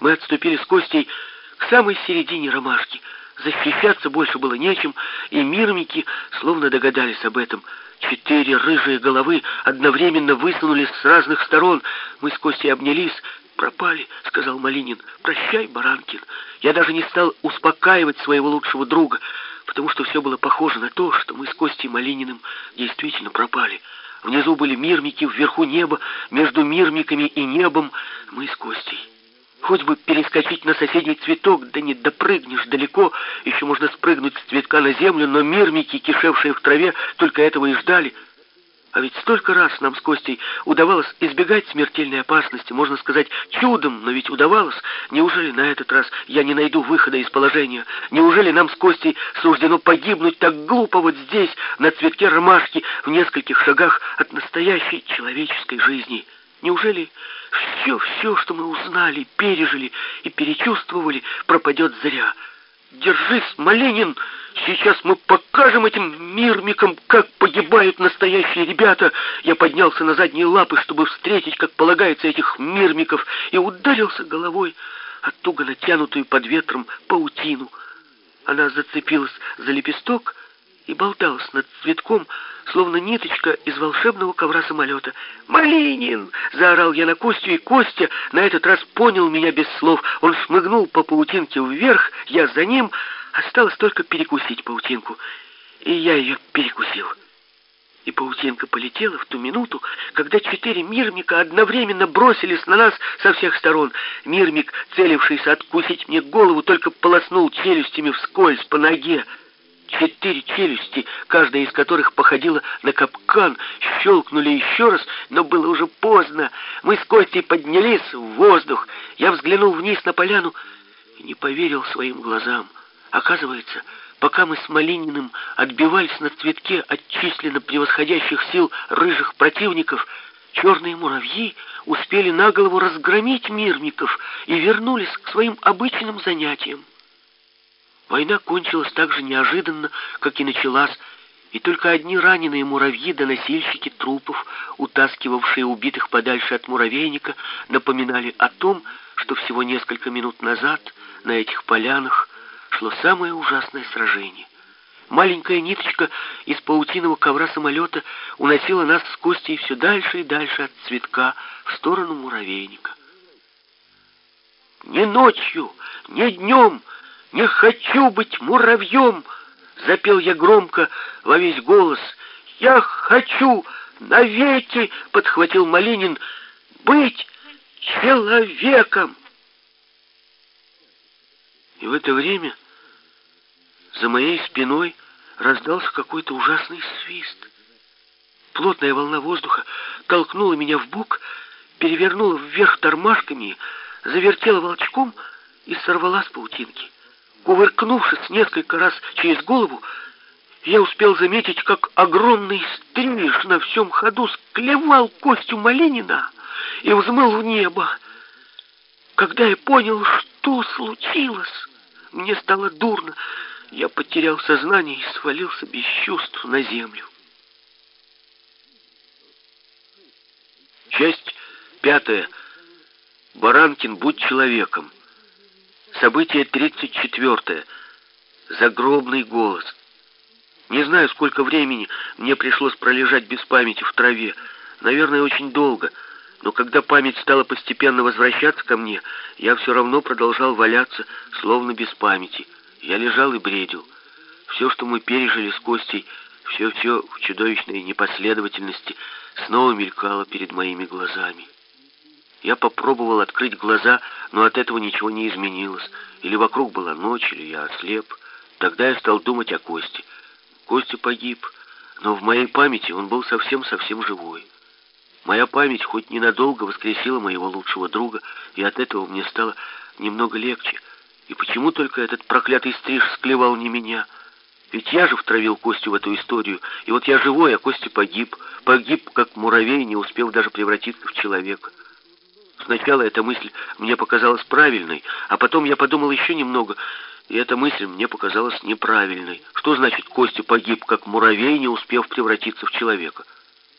Мы отступили с Костей к самой середине ромашки. Защищаться больше было нечем, и мирмики словно догадались об этом. Четыре рыжие головы одновременно высунулись с разных сторон. Мы с Костей обнялись. «Пропали», — сказал Малинин. «Прощай, Баранкин». Я даже не стал успокаивать своего лучшего друга, потому что все было похоже на то, что мы с Костей Малининым действительно пропали. Внизу были мирмики, вверху небо, между мирмиками и небом мы с Костей. Хоть бы перескочить на соседний цветок, да не допрыгнешь далеко, еще можно спрыгнуть с цветка на землю, но мирмики, кишевшие в траве, только этого и ждали. А ведь столько раз нам с Костей удавалось избегать смертельной опасности, можно сказать, чудом, но ведь удавалось. Неужели на этот раз я не найду выхода из положения? Неужели нам с Костей суждено погибнуть так глупо вот здесь, на цветке ромашки, в нескольких шагах от настоящей человеческой жизни?» Неужели все, все, что мы узнали, пережили и перечувствовали, пропадет зря? Держись, Малинин! Сейчас мы покажем этим мирмикам, как погибают настоящие ребята. Я поднялся на задние лапы, чтобы встретить, как полагается, этих мирмиков, и ударился головой о туго натянутую под ветром паутину. Она зацепилась за лепесток и болталась над цветком, словно ниточка из волшебного ковра самолета. «Малинин!» — заорал я на Костю, и Костя на этот раз понял меня без слов. Он шмыгнул по паутинке вверх, я за ним. Осталось только перекусить паутинку. И я ее перекусил. И паутинка полетела в ту минуту, когда четыре мирмика одновременно бросились на нас со всех сторон. Мирмик, целившийся откусить мне голову, только полоснул челюстями вскользь по ноге. Четыре челюсти, каждая из которых походила на капкан, щелкнули еще раз, но было уже поздно. Мы с Костей поднялись в воздух. Я взглянул вниз на поляну и не поверил своим глазам. Оказывается, пока мы с Малининым отбивались на цветке от численно превосходящих сил рыжих противников, черные муравьи успели на голову разгромить мирмиков и вернулись к своим обычным занятиям. Война кончилась так же неожиданно, как и началась, и только одни раненые муравьи да носильщики трупов, утаскивавшие убитых подальше от муравейника, напоминали о том, что всего несколько минут назад на этих полянах шло самое ужасное сражение. Маленькая ниточка из паутиного ковра самолета уносила нас с Костей все дальше и дальше от цветка в сторону муравейника. «Не ночью, не днем!» «Не хочу быть муравьем!» — запел я громко во весь голос. «Я хочу навеки!» — подхватил Малинин. «Быть человеком!» И в это время за моей спиной раздался какой-то ужасный свист. Плотная волна воздуха толкнула меня в бок, перевернула вверх тормашками, завертела волчком и сорвала с паутинки. Кувыркнувшись несколько раз через голову, я успел заметить, как огромный стриж на всем ходу склевал Костю Малинина и взмыл в небо. Когда я понял, что случилось, мне стало дурно. Я потерял сознание и свалился без чувств на землю. Часть пятая. Баранкин, будь человеком. Событие 34. Загробный голос. Не знаю, сколько времени мне пришлось пролежать без памяти в траве. Наверное, очень долго. Но когда память стала постепенно возвращаться ко мне, я все равно продолжал валяться, словно без памяти. Я лежал и бредил. Все, что мы пережили с Костей, все-все в чудовищной непоследовательности снова мелькало перед моими глазами. Я попробовал открыть глаза, но от этого ничего не изменилось. Или вокруг была ночь, или я ослеп. Тогда я стал думать о Косте. Костя погиб, но в моей памяти он был совсем-совсем живой. Моя память хоть ненадолго воскресила моего лучшего друга, и от этого мне стало немного легче. И почему только этот проклятый стриж склевал не меня? Ведь я же втравил Костю в эту историю, и вот я живой, а Костя погиб. Погиб, как муравей, не успев даже превратиться в человека. Сначала эта мысль мне показалась правильной, а потом я подумал еще немного, и эта мысль мне показалась неправильной. Что значит Костя погиб, как муравей, не успев превратиться в человека?